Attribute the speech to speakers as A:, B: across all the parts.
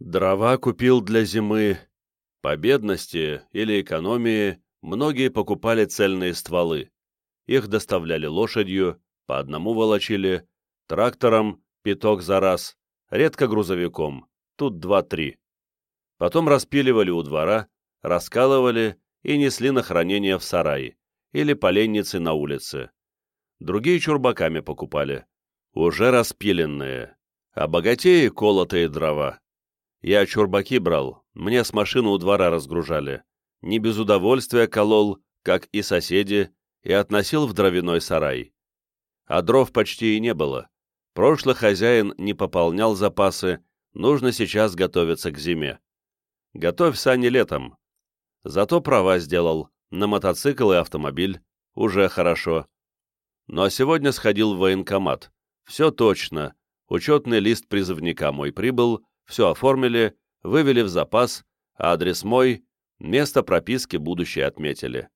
A: Дрова купил для зимы. По бедности или экономии многие покупали цельные стволы. Их доставляли лошадью, по одному волочили, трактором, пяток за раз, редко грузовиком, тут два-три. Потом распиливали у двора, раскалывали и несли на хранение в сарай или поленницы на улице. Другие чурбаками покупали, уже распиленные, а богатеи — колотые дрова. Я чурбаки брал, мне с машины у двора разгружали. Не без удовольствия колол, как и соседи, и относил в дровяной сарай. А дров почти и не было. Прошлый хозяин не пополнял запасы, нужно сейчас готовиться к зиме. Готовь сани летом. Зато права сделал, на мотоцикл и автомобиль, уже хорошо. Ну а сегодня сходил в военкомат. Все точно. Учетный лист призывника мой прибыл, все оформили, вывели в запас, адрес мой, место прописки будущее отметили.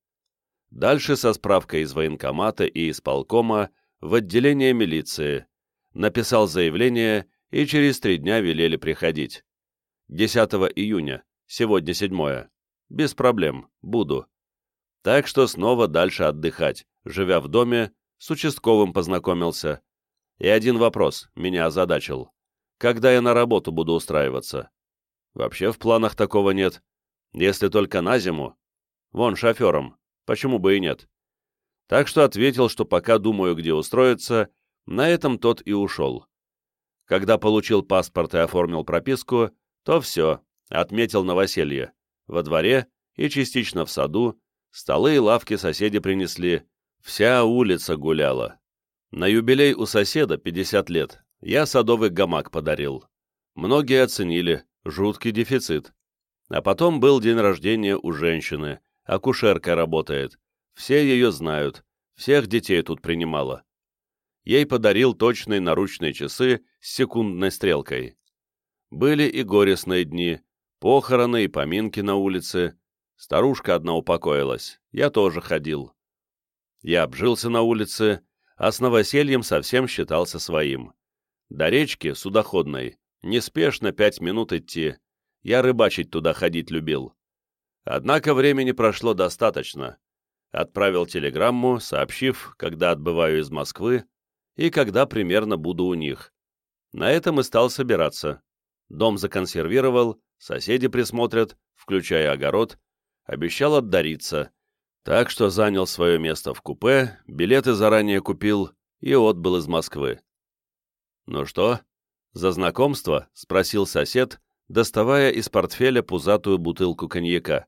A: Дальше со справкой из военкомата и исполкома в отделение милиции. Написал заявление и через три дня велели приходить. 10 июня, сегодня 7 Без проблем, буду. Так что снова дальше отдыхать, живя в доме, с участковым познакомился. И один вопрос меня озадачил когда я на работу буду устраиваться. Вообще в планах такого нет. Если только на зиму. Вон, шофером. Почему бы и нет? Так что ответил, что пока думаю, где устроиться, на этом тот и ушел. Когда получил паспорт и оформил прописку, то все, отметил новоселье. Во дворе и частично в саду, столы и лавки соседи принесли, вся улица гуляла. На юбилей у соседа 50 лет я садовый гамак подарил. Многие оценили, жуткий дефицит. А потом был день рождения у женщины, акушерка работает. Все ее знают, всех детей тут принимала. Ей подарил точные наручные часы с секундной стрелкой. Были и горестные дни, похороны и поминки на улице. Старушка одна упокоилась, я тоже ходил. Я обжился на улице, а с новосельем совсем считался своим. До речки, судоходной, неспешно пять минут идти. Я рыбачить туда ходить любил. Однако времени прошло достаточно. Отправил телеграмму, сообщив, когда отбываю из Москвы и когда примерно буду у них. На этом и стал собираться. Дом законсервировал, соседи присмотрят, включая огород, обещал отдариться. Так что занял свое место в купе, билеты заранее купил и отбыл из Москвы. «Ну что, за знакомство?» — спросил сосед, доставая из портфеля пузатую бутылку коньяка.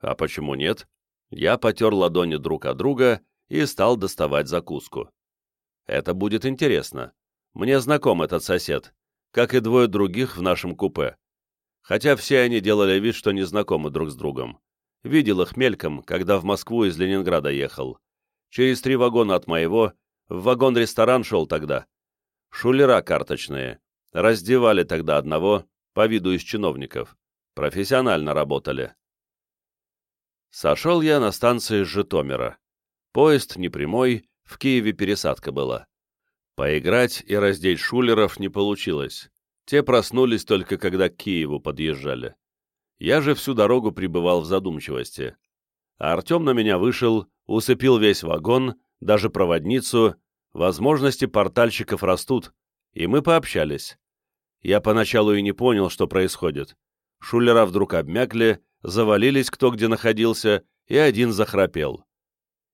A: «А почему нет?» Я потер ладони друг от друга и стал доставать закуску. «Это будет интересно. Мне знаком этот сосед, как и двое других в нашем купе. Хотя все они делали вид, что не знакомы друг с другом. Видел их мельком, когда в Москву из Ленинграда ехал. Через три вагона от моего, в вагон-ресторан шел тогда. Шулера карточные. Раздевали тогда одного, по виду из чиновников. Профессионально работали. Сошел я на станции Житомира. Поезд непрямой, в Киеве пересадка была. Поиграть и раздеть шулеров не получилось. Те проснулись только когда к Киеву подъезжали. Я же всю дорогу пребывал в задумчивости. А Артем на меня вышел, усыпил весь вагон, даже проводницу, Возможности портальщиков растут, и мы пообщались. Я поначалу и не понял, что происходит. Шулера вдруг обмякли, завалились кто где находился, и один захрапел.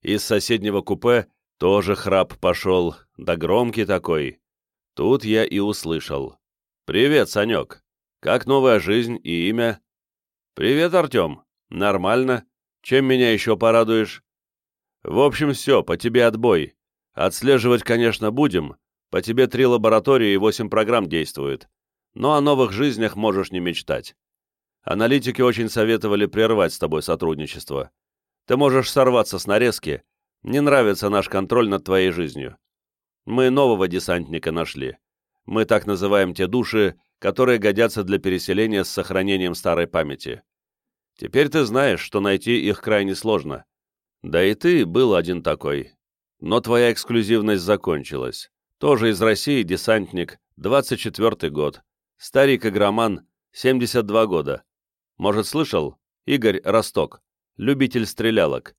A: Из соседнего купе тоже храп пошел, да громкий такой. Тут я и услышал. «Привет, Санек. Как новая жизнь и имя?» «Привет, Артем. Нормально. Чем меня еще порадуешь?» «В общем, все, по тебе отбой. Отслеживать, конечно, будем. По тебе три лаборатории и восемь программ действуют. Но о новых жизнях можешь не мечтать. Аналитики очень советовали прервать с тобой сотрудничество. Ты можешь сорваться с нарезки. Не нравится наш контроль над твоей жизнью. Мы нового десантника нашли. Мы так называем те души, которые годятся для переселения с сохранением старой памяти. Теперь ты знаешь, что найти их крайне сложно. Да и ты был один такой, но твоя эксклюзивность закончилась. Тоже из России десантник, 24-й год. Старик-игроман, 72 года. Может, слышал? Игорь Росток, любитель стрелялок.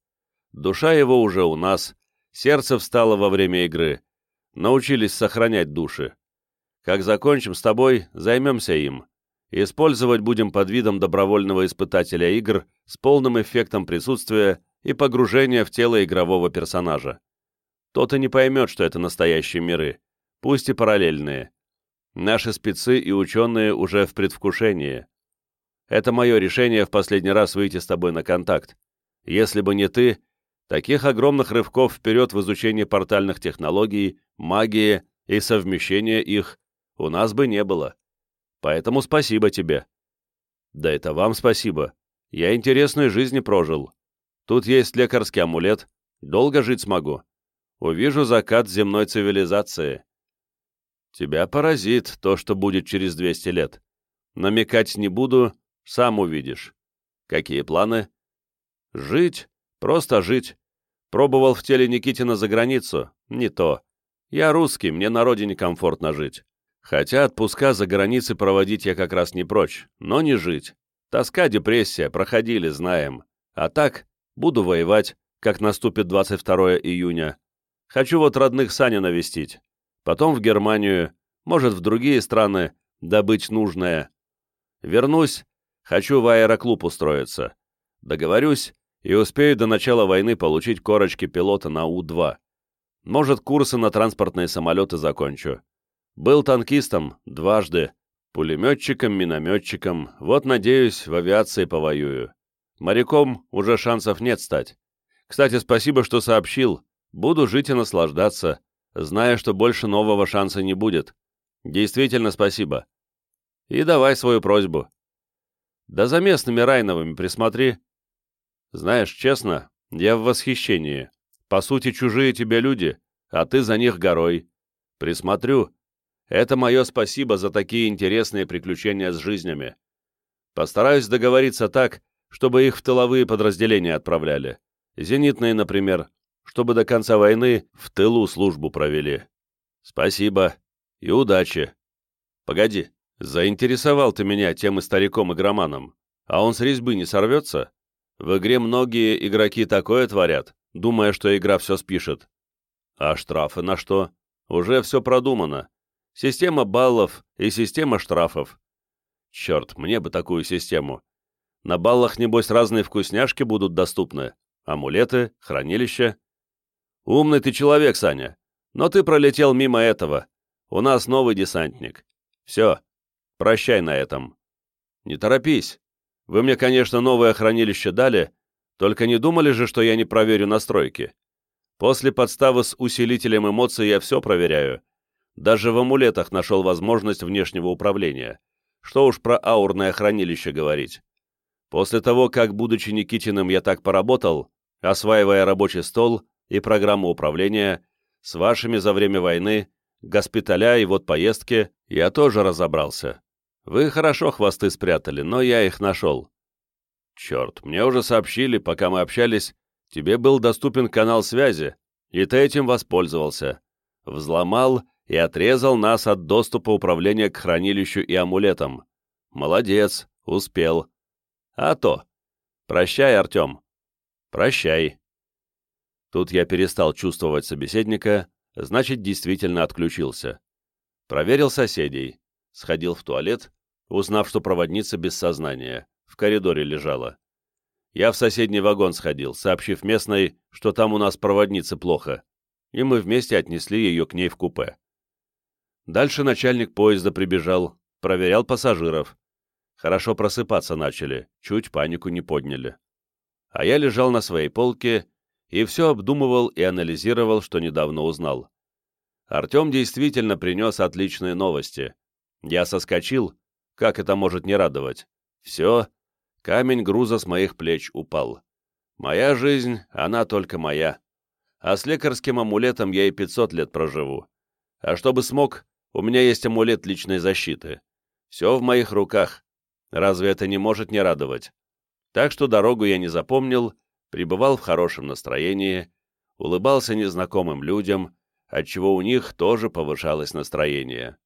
A: Душа его уже у нас, сердце встало во время игры. Научились сохранять души. Как закончим с тобой, займемся им. Использовать будем под видом добровольного испытателя игр с полным эффектом присутствия и погружения в тело игрового персонажа. Тот и не поймет, что это настоящие миры, пусть и параллельные. Наши спецы и ученые уже в предвкушении. Это мое решение в последний раз выйти с тобой на контакт. Если бы не ты, таких огромных рывков вперед в изучении портальных технологий, магии и совмещения их у нас бы не было. Поэтому спасибо тебе. Да это вам спасибо. Я интересную жизнь прожил. Тут есть лекарский амулет. Долго жить смогу. Увижу закат земной цивилизации. Тебя поразит то, что будет через 200 лет. Намекать не буду, сам увидишь. Какие планы? Жить, просто жить. Пробовал в теле Никитина за границу. Не то. Я русский, мне на родине комфортно жить. Хотя отпуска за границей проводить я как раз не прочь, но не жить. Тоска, депрессия, проходили, знаем. А так, буду воевать, как наступит 22 июня. Хочу вот родных Саня навестить. Потом в Германию, может, в другие страны, добыть нужное. Вернусь, хочу в аэроклуб устроиться. Договорюсь и успею до начала войны получить корочки пилота на У-2. Может, курсы на транспортные самолеты закончу. Был танкистом дважды, пулеметчиком, минометчиком, вот, надеюсь, в авиации повоюю. Моряком уже шансов нет стать. Кстати, спасибо, что сообщил. Буду жить и наслаждаться, зная, что больше нового шанса не будет. Действительно спасибо. И давай свою просьбу. Да за местными Райновыми присмотри. Знаешь, честно, я в восхищении. По сути, чужие тебе люди, а ты за них горой. Присмотрю, это мое спасибо за такие интересные приключения с жизнями. Постараюсь договориться так, чтобы их в тыловые подразделения отправляли. Зенитные, например, чтобы до конца войны в тылу службу провели. Спасибо и удачи. Погоди, заинтересовал ты меня тем историком-игроманом, а он с резьбы не сорвется? В игре многие игроки такое творят, думая, что игра все спишет. А штрафы на что? Уже все продумано система баллов и система штрафов. Черт, мне бы такую систему. На баллах, небось, разные вкусняшки будут доступны. Амулеты, хранилища. Умный ты человек, Саня. Но ты пролетел мимо этого. У нас новый десантник. Все. Прощай на этом. Не торопись. Вы мне, конечно, новое хранилище дали, только не думали же, что я не проверю настройки. После подставы с усилителем эмоций я все проверяю даже в амулетах нашел возможность внешнего управления. Что уж про аурное хранилище говорить. После того, как, будучи Никитиным, я так поработал, осваивая рабочий стол и программу управления, с вашими за время войны, госпиталя и вот поездки, я тоже разобрался. Вы хорошо хвосты спрятали, но я их нашел. Черт, мне уже сообщили, пока мы общались, тебе был доступен канал связи, и ты этим воспользовался. Взломал и отрезал нас от доступа управления к хранилищу и амулетам. Молодец, успел. А то. Прощай, Артем. Прощай. Тут я перестал чувствовать собеседника, значит, действительно отключился. Проверил соседей, сходил в туалет, узнав, что проводница без сознания, в коридоре лежала. Я в соседний вагон сходил, сообщив местной, что там у нас проводницы плохо, и мы вместе отнесли ее к ней в купе. Дальше начальник поезда прибежал, проверял пассажиров. Хорошо просыпаться начали, чуть панику не подняли. А я лежал на своей полке и все обдумывал и анализировал, что недавно узнал. Артем действительно принес отличные новости. Я соскочил, как это может не радовать. Все, камень груза с моих плеч упал. Моя жизнь, она только моя. А с лекарским амулетом я и 500 лет проживу. А чтобы смог, у меня есть амулет личной защиты. Все в моих руках. Разве это не может не радовать? Так что дорогу я не запомнил, пребывал в хорошем настроении, улыбался незнакомым людям, отчего у них тоже повышалось настроение.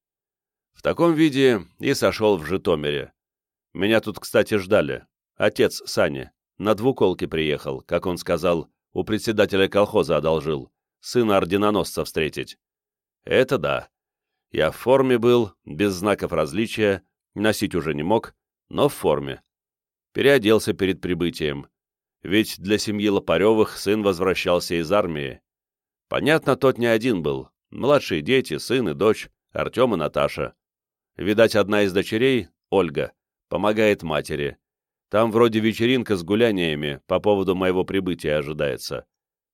A: В таком виде и сошел в Житомире. Меня тут, кстати, ждали. Отец Сани. На двуколке приехал, как он сказал, у председателя колхоза одолжил. Сына орденоносца встретить. Это да. Я в форме был, без знаков различия, носить уже не мог, но в форме. Переоделся перед прибытием. Ведь для семьи Лопаревых сын возвращался из армии. Понятно, тот не один был. Младшие дети, сын и дочь, Артем и Наташа. Видать, одна из дочерей, Ольга, помогает матери. Там вроде вечеринка с гуляниями по поводу моего прибытия ожидается.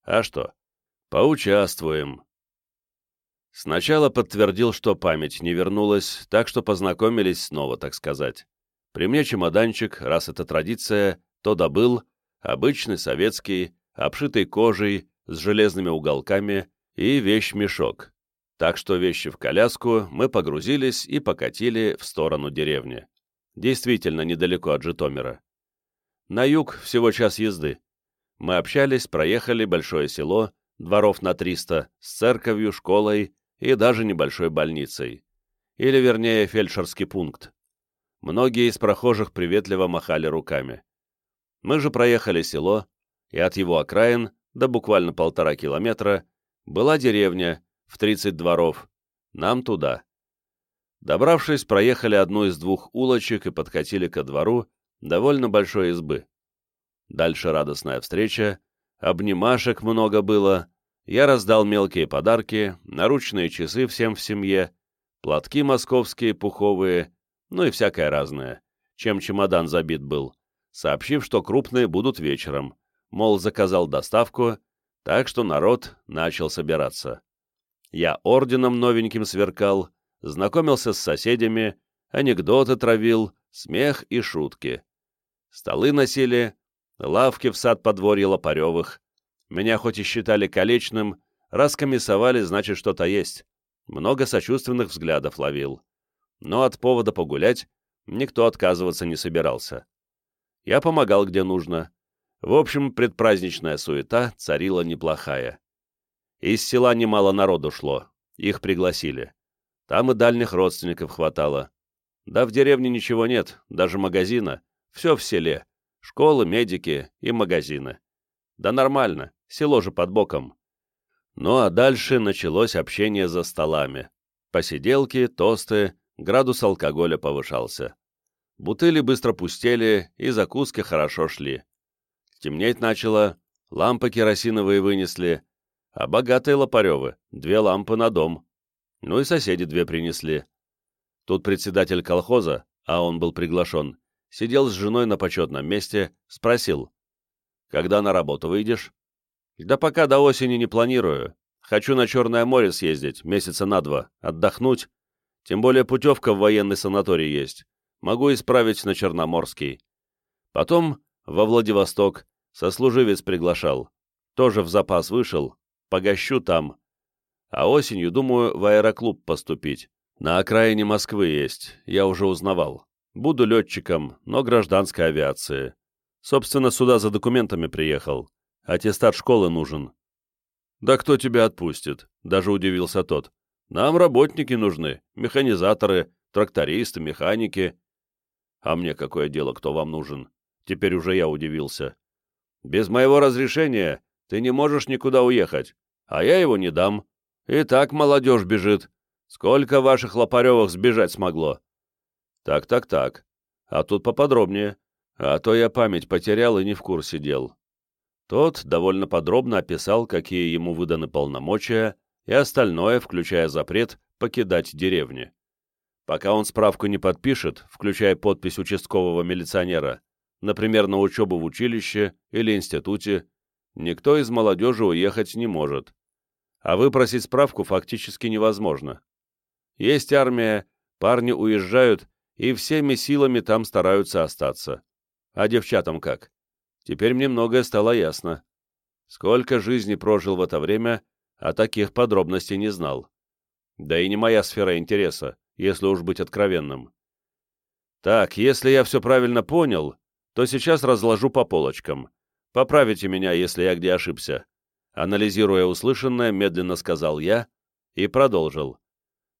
A: А что? Поучаствуем. Сначала подтвердил, что память не вернулась, так что познакомились снова, так сказать. При мне чемоданчик, раз это традиция, то добыл, обычный советский, обшитый кожей, с железными уголками и вещь-мешок. Так что вещи в коляску мы погрузились и покатили в сторону деревни. Действительно недалеко от Житомира. На юг всего час езды. Мы общались, проехали большое село, дворов на 300, с церковью, школой и даже небольшой больницей. Или, вернее, фельдшерский пункт. Многие из прохожих приветливо махали руками. Мы же проехали село, и от его окраин до буквально полтора километра, была деревня в 30 дворов. Нам туда. Добравшись, проехали одну из двух улочек и подкатили ко двору довольно большой избы. Дальше радостная встреча, обнимашек много было, я раздал мелкие подарки, наручные часы всем в семье, платки московские пуховые, ну и всякое разное, чем чемодан забит был, сообщив, что крупные будут вечером, мол, заказал доставку, так что народ начал собираться. Я орденом новеньким сверкал, знакомился с соседями, анекдоты травил, смех и шутки. Столы носили, лавки в сад подворья Лопаревых. Меня хоть и считали колечным, раз комиссовали, значит, что-то есть. Много сочувственных взглядов ловил. Но от повода погулять никто отказываться не собирался. Я помогал, где нужно, в общем, предпраздничная суета царила неплохая. Из села немало народу шло, их пригласили. Там и дальних родственников хватало. Да в деревне ничего нет, даже магазина. Все в селе. Школы, медики и магазины. Да нормально, село же под боком. Ну а дальше началось общение за столами. Посиделки, тосты, градус алкоголя повышался. Бутыли быстро пустели, и закуски хорошо шли. Темнеть начало, лампы керосиновые вынесли, а богатые Лопаревы — две лампы на дом. Ну и соседи две принесли. Тут председатель колхоза, а он был приглашен, сидел с женой на почетном месте, спросил, «Когда на работу выйдешь?» «Да пока до осени не планирую. Хочу на Черное море съездить, месяца на два, отдохнуть. Тем более путевка в военный санаторий есть. Могу исправить на Черноморский. Потом во Владивосток, Сослуживец приглашал. Тоже в запас вышел. Погощу там. А осенью, думаю, в аэроклуб поступить. На окраине Москвы есть, я уже узнавал. Буду летчиком, но гражданской авиации. Собственно, сюда за документами приехал. Аттестат школы нужен. «Да кто тебя отпустит?» — даже удивился тот. «Нам работники нужны, механизаторы, трактористы, механики». «А мне какое дело, кто вам нужен?» Теперь уже я удивился. Без моего разрешения ты не можешь никуда уехать, а я его не дам. И так молодежь бежит. Сколько ваших Лопаревых сбежать смогло? Так, так, так. А тут поподробнее. А то я память потерял и не в курсе дел. Тот довольно подробно описал, какие ему выданы полномочия и остальное, включая запрет покидать деревни. Пока он справку не подпишет, включая подпись участкового милиционера, например, на учебу в училище или институте, никто из молодежи уехать не может. А выпросить справку фактически невозможно. Есть армия, парни уезжают и всеми силами там стараются остаться. А девчатам как? Теперь мне многое стало ясно. Сколько жизни прожил в это время, а таких подробностей не знал. Да и не моя сфера интереса, если уж быть откровенным. Так, если я все правильно понял, то сейчас разложу по полочкам. Поправите меня, если я где ошибся. Анализируя услышанное, медленно сказал я и продолжил.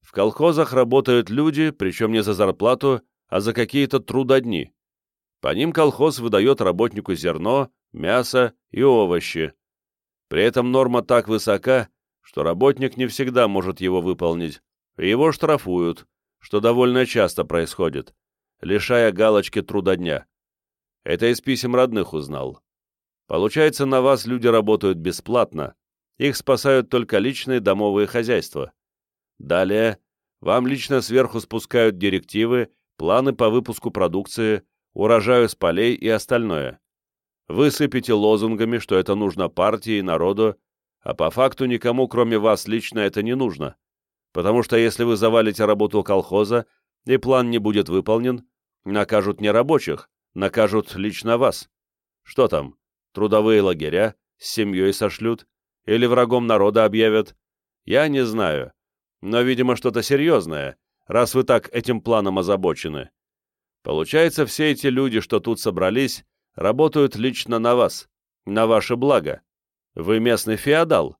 A: В колхозах работают люди, причем не за зарплату, а за какие-то трудодни, По ним колхоз выдает работнику зерно, мясо и овощи. При этом норма так высока, что работник не всегда может его выполнить, его штрафуют, что довольно часто происходит, лишая галочки труда дня. Это из писем родных узнал. Получается, на вас люди работают бесплатно, их спасают только личные домовые хозяйства. Далее, вам лично сверху спускают директивы, планы по выпуску продукции, урожаю с полей и остальное. Вы сыпете лозунгами, что это нужно партии и народу, а по факту никому, кроме вас лично, это не нужно. Потому что если вы завалите работу колхоза, и план не будет выполнен, накажут не рабочих, накажут лично вас. Что там, трудовые лагеря с семьей сошлют или врагом народа объявят? Я не знаю, но, видимо, что-то серьезное, раз вы так этим планом озабочены. Получается, все эти люди, что тут собрались, работают лично на вас, на ваше благо. Вы местный феодал.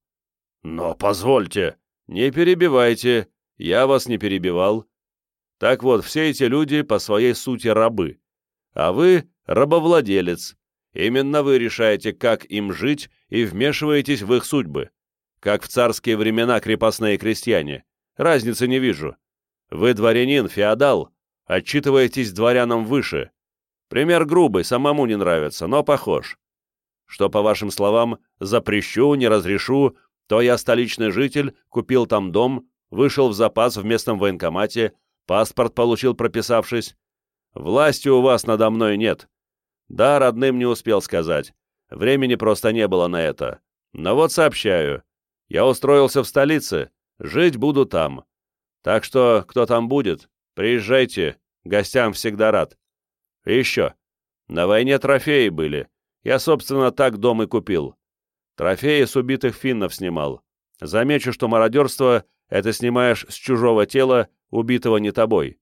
A: Но позвольте, не перебивайте, я вас не перебивал. Так вот, все эти люди по своей сути рабы, а вы рабовладелец. Именно вы решаете, как им жить, и вмешиваетесь в их судьбы. Как в царские времена крепостные крестьяне. Разницы не вижу. Вы дворянин, феодал, отчитываетесь дворянам выше. Пример грубый, самому не нравится, но похож. Что, по вашим словам, запрещу, не разрешу, то я столичный житель, купил там дом, вышел в запас в местном военкомате, паспорт получил, прописавшись. Власти у вас надо мной нет. Да, родным не успел сказать. Времени просто не было на это. Но вот сообщаю. Я устроился в столице, жить буду там. Так что, кто там будет, приезжайте, гостям всегда рад. И еще. На войне трофеи были. Я, собственно, так дом и купил. Трофеи с убитых финнов снимал. Замечу, что мародерство — это снимаешь с чужого тела, убитого не тобой.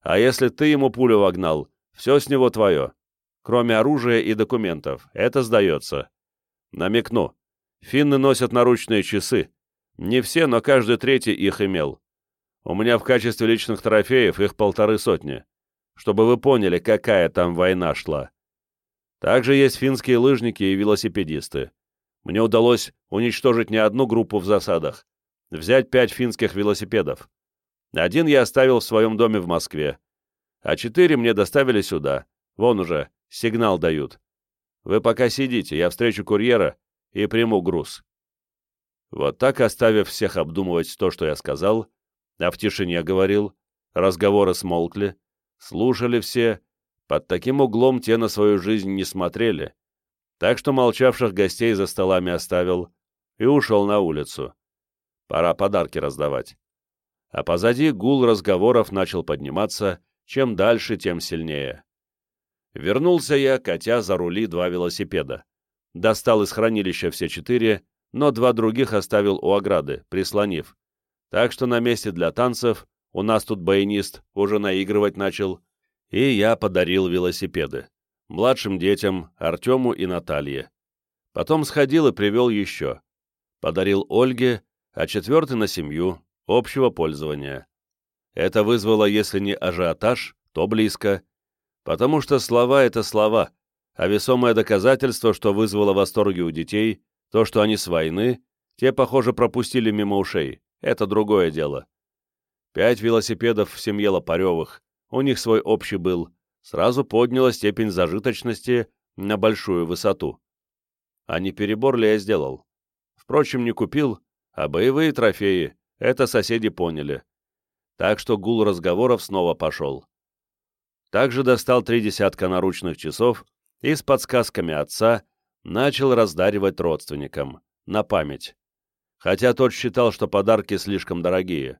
A: А если ты ему пулю вогнал, все с него твое. Кроме оружия и документов. Это сдается. Намекну. Финны носят наручные часы. Не все, но каждый третий их имел. У меня в качестве личных трофеев их полторы сотни. Чтобы вы поняли, какая там война шла. Также есть финские лыжники и велосипедисты. Мне удалось уничтожить не одну группу в засадах. Взять пять финских велосипедов. Один я оставил в своем доме в Москве, а четыре мне доставили сюда. Вон уже, сигнал дают. Вы пока сидите, я встречу курьера и приму груз. Вот так, оставив всех обдумывать то, что я сказал, а в тишине говорил, разговоры смолкли, слушали все, под таким углом те на свою жизнь не смотрели, так что молчавших гостей за столами оставил и ушел на улицу. Пора подарки раздавать. А позади гул разговоров начал подниматься, чем дальше, тем сильнее. Вернулся я, катя за рули два велосипеда. Достал из хранилища все четыре, но два других оставил у ограды, прислонив. Так что на месте для танцев у нас тут баянист уже наигрывать начал, и я подарил велосипеды младшим детям, Артему и Наталье. Потом сходил и привел еще. Подарил Ольге, а четвертый на семью, общего пользования. Это вызвало, если не ажиотаж, то близко, потому что слова — это слова, а весомое доказательство, что вызвало восторги у детей, то, что они с войны, те, похоже, пропустили мимо ушей. Это другое дело. Пять велосипедов в семье Лопаревых, у них свой общий был, сразу подняла степень зажиточности на большую высоту. А не перебор ли я сделал? Впрочем, не купил, а боевые трофеи, это соседи поняли. Так что гул разговоров снова пошел. Также достал три десятка наручных часов и с подсказками отца начал раздаривать родственникам, на память. Хотя тот считал, что подарки слишком дорогие.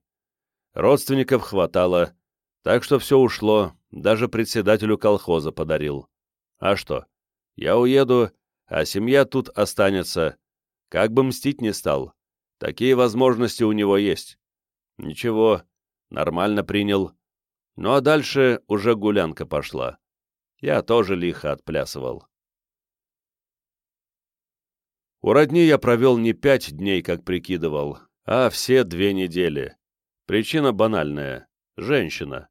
A: Родственников хватало, так что все ушло даже председателю колхоза подарил. А что? Я уеду, а семья тут останется. Как бы мстить не стал. Такие возможности у него есть. Ничего, нормально принял. Ну а дальше уже гулянка пошла. Я тоже лихо отплясывал. У родни я провел не пять дней, как прикидывал, а все две недели. Причина банальная — женщина.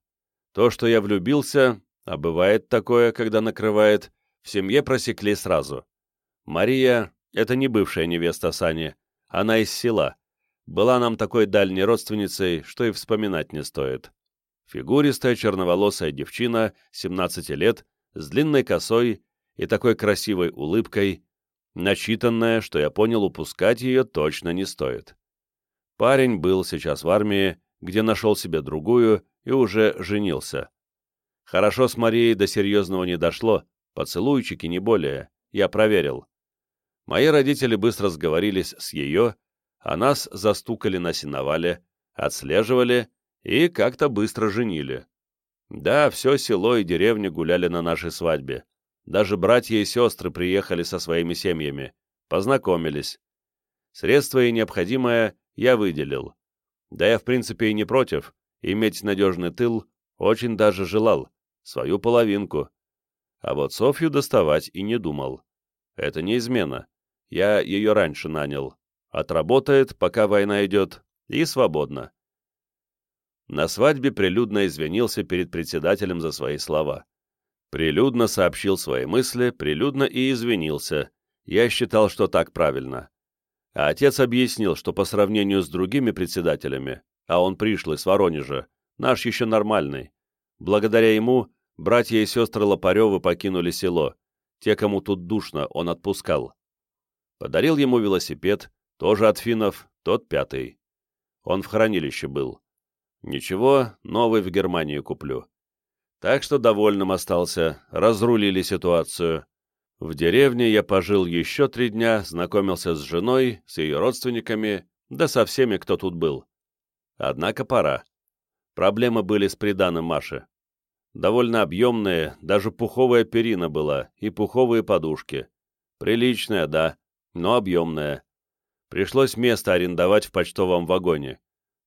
A: То, что я влюбился, А бывает такое, когда накрывает, в семье просекли сразу. Мария — это не бывшая невеста Сани, она из села. Была нам такой дальней родственницей, что и вспоминать не стоит. Фигуристая черноволосая девчина, 17 лет, с длинной косой и такой красивой улыбкой, начитанная, что я понял, упускать ее точно не стоит. Парень был сейчас в армии, где нашел себе другую и уже женился. Хорошо с Марией до серьезного не дошло, поцелуйчики не более, я проверил. Мои родители быстро сговорились с ее, а нас застукали на сеновале, отслеживали и как-то быстро женили. Да, все село и деревня гуляли на нашей свадьбе. Даже братья и сестры приехали со своими семьями, познакомились. Средства и необходимое я выделил. Да я, в принципе, и не против. Иметь надежный тыл очень даже желал. Свою половинку. А вот Софью доставать и не думал. Это не измена. Я ее раньше нанял. Отработает, пока война идет, и свободно. На свадьбе прилюдно извинился перед председателем за свои слова. Прилюдно сообщил свои мысли, прилюдно и извинился. Я считал, что так правильно. А отец объяснил, что по сравнению с другими председателями, а он пришлый с Воронежа, наш еще нормальный. Благодаря ему братья и сестры Лопаревы покинули село. Те, кому тут душно, он отпускал. Подарил ему велосипед, тоже от финнов, тот пятый. Он в хранилище был. Ничего, новый в Германию куплю. Так что довольным остался, разрулили ситуацию. В деревне я пожил еще три дня, знакомился с женой, с ее родственниками, да со всеми, кто тут был. Однако пора. Проблемы были с приданым Маши. Довольно объемные, даже пуховая перина была и пуховые подушки. Приличная, да, но объемная. Пришлось место арендовать в почтовом вагоне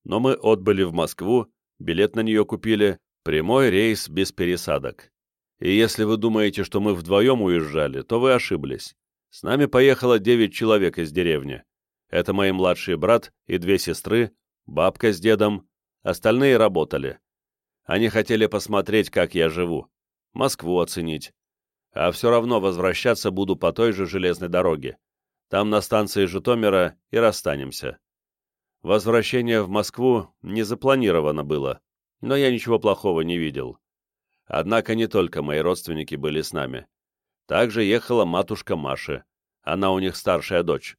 A: но мы отбыли в Москву, билет на нее купили, прямой рейс без пересадок. И если вы думаете, что мы вдвоем уезжали, то вы ошиблись. С нами поехало девять человек из деревни. Это мои младший брат и две сестры, бабка с дедом, остальные работали. Они хотели посмотреть, как я живу, Москву оценить. А все равно возвращаться буду по той же железной дороге. Там на станции Житомира и расстанемся. Возвращение в Москву не запланировано было, но я ничего плохого не видел. Однако не только мои родственники были с нами. Также ехала матушка Маши, она у них старшая дочь,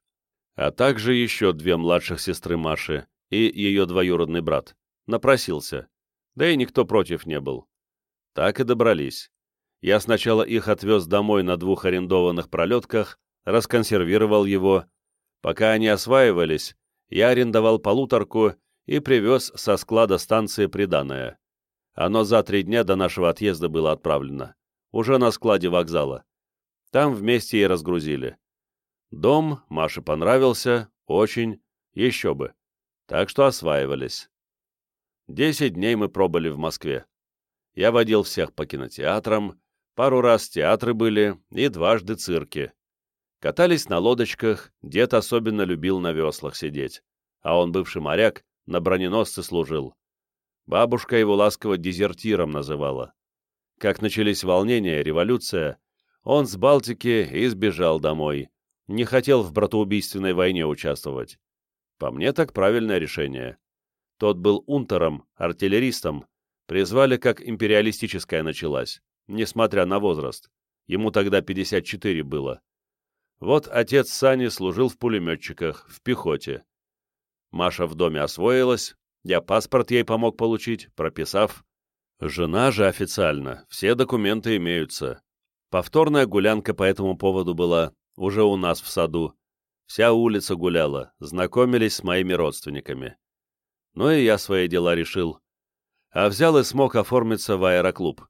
A: а также еще две младших сестры Маши и ее двоюродный брат. Напросился, да и никто против не был. Так и добрались. Я сначала их отвез домой на двух арендованных пролетках, расконсервировал его. Пока они осваивались, я арендовал полуторку и привез со склада станции приданное. Оно за три дня до нашего отъезда было отправлено. Уже на складе вокзала. Там вместе и разгрузили. Дом Маше понравился, очень, еще бы. Так что осваивались. Десять дней мы пробыли в Москве. Я водил всех по кинотеатрам, пару раз театры были и дважды цирки. Катались на лодочках, дед особенно любил на веслах сидеть, а он бывший моряк, на броненосце служил. Бабушка его ласково дезертиром называла. Как начались волнения, революция, он с Балтики и сбежал домой. Не хотел в братоубийственной войне участвовать. По мне так правильное решение. Тот был унтером, артиллеристом. Призвали, как империалистическая началась, несмотря на возраст. Ему тогда 54 было. Вот отец Сани служил в пулеметчиках, в пехоте. Маша в доме освоилась, я паспорт ей помог получить, прописав. Жена же официально, все документы имеются. Повторная гулянка по этому поводу была уже у нас в саду. Вся улица гуляла, знакомились с моими родственниками. Ну и я свои дела решил. А взял и смог оформиться в аэроклуб.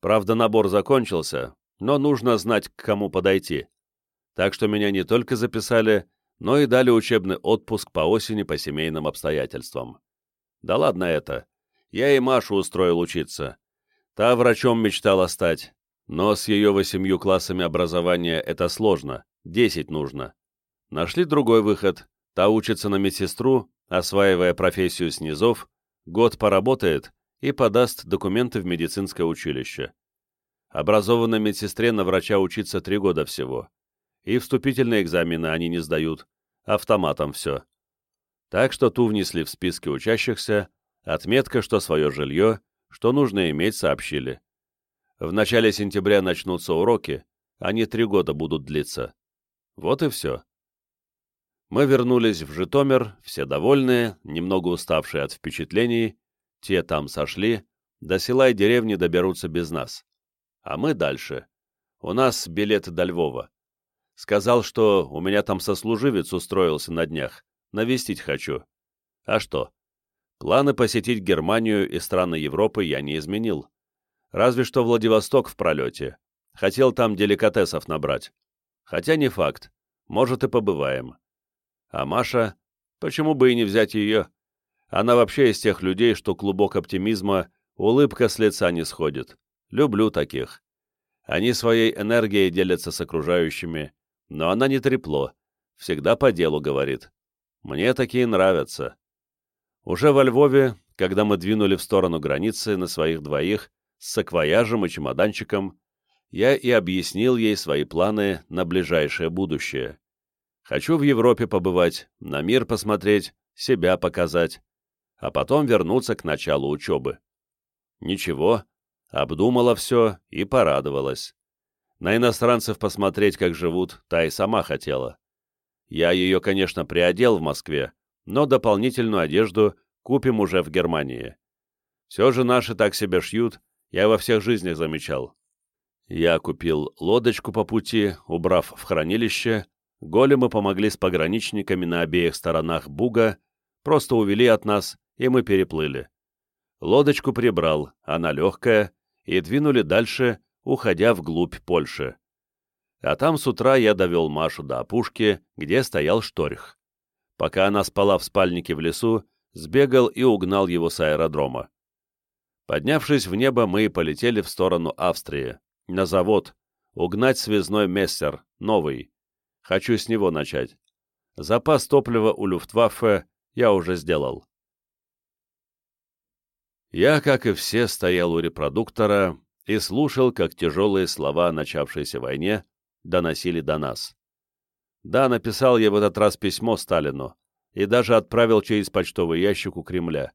A: Правда, набор закончился, но нужно знать, к кому подойти так что меня не только записали, но и дали учебный отпуск по осени по семейным обстоятельствам. Да ладно это. Я и Машу устроил учиться. Та врачом мечтала стать, но с ее восемью классами образования это сложно, десять нужно. Нашли другой выход. Та учится на медсестру, осваивая профессию снизов, год поработает и подаст документы в медицинское училище. Образованной медсестре на врача учиться три года всего. И вступительные экзамены они не сдают. Автоматом все. Так что ту внесли в списки учащихся, отметка, что свое жилье, что нужно иметь, сообщили. В начале сентября начнутся уроки, они три года будут длиться. Вот и все. Мы вернулись в Житомир, все довольные, немного уставшие от впечатлений, те там сошли, до села и деревни доберутся без нас. А мы дальше. У нас билет до Львова. Сказал, что у меня там сослуживец устроился на днях. Навестить хочу. А что? Планы посетить Германию и страны Европы я не изменил. Разве что Владивосток в пролете. Хотел там деликатесов набрать. Хотя не факт. Может, и побываем. А Маша? Почему бы и не взять ее? Она вообще из тех людей, что клубок оптимизма, улыбка с лица не сходит. Люблю таких. Они своей энергией делятся с окружающими, но она не трепло, всегда по делу говорит. Мне такие нравятся. Уже во Львове, когда мы двинули в сторону границы на своих двоих, с саквояжем и чемоданчиком, я и объяснил ей свои планы на ближайшее будущее. Хочу в Европе побывать, на мир посмотреть, себя показать, а потом вернуться к началу учебы. Ничего, Обдумала все и порадовалась. На иностранцев посмотреть, как живут, та и сама хотела. Я ее, конечно, приодел в Москве, но дополнительную одежду купим уже в Германии. Все же наши так себя шьют, я во всех жизнях замечал. Я купил лодочку по пути, убрав в хранилище, големы помогли с пограничниками на обеих сторонах Буга, просто увели от нас, и мы переплыли. Лодочку прибрал, она легкая, и двинули дальше, уходя вглубь Польши. А там с утра я довел Машу до опушки, где стоял шторх. Пока она спала в спальнике в лесу, сбегал и угнал его с аэродрома. Поднявшись в небо, мы полетели в сторону Австрии, на завод, угнать связной мессер, новый. Хочу с него начать. Запас топлива у Люфтваффе я уже сделал. Я, как и все, стоял у репродуктора и слушал, как тяжелые слова о начавшейся войне доносили до нас. Да, написал я в этот раз письмо Сталину и даже отправил через почтовый ящик у Кремля.